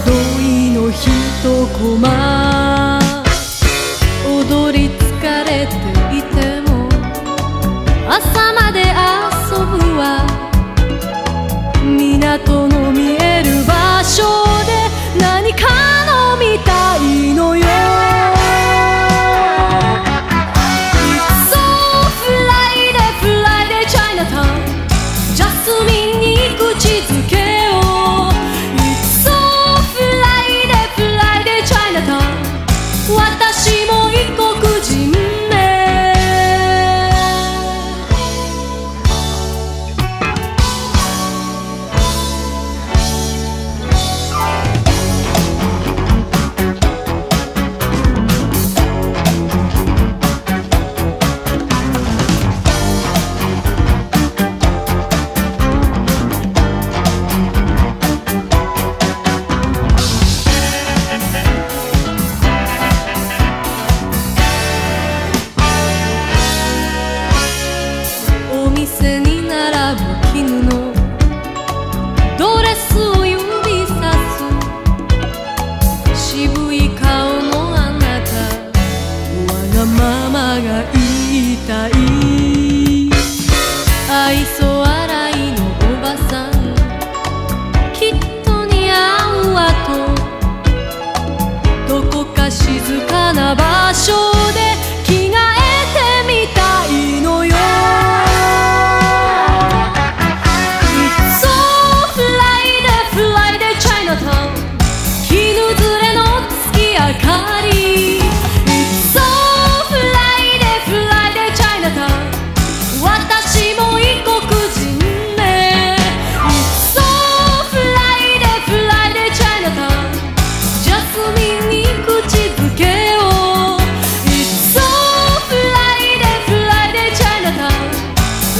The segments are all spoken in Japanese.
宿いの一コマたい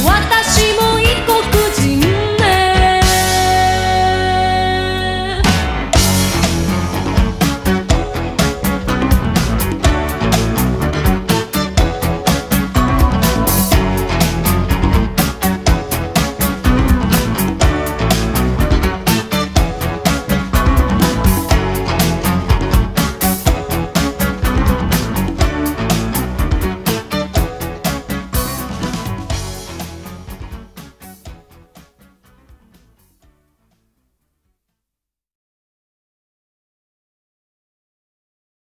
私も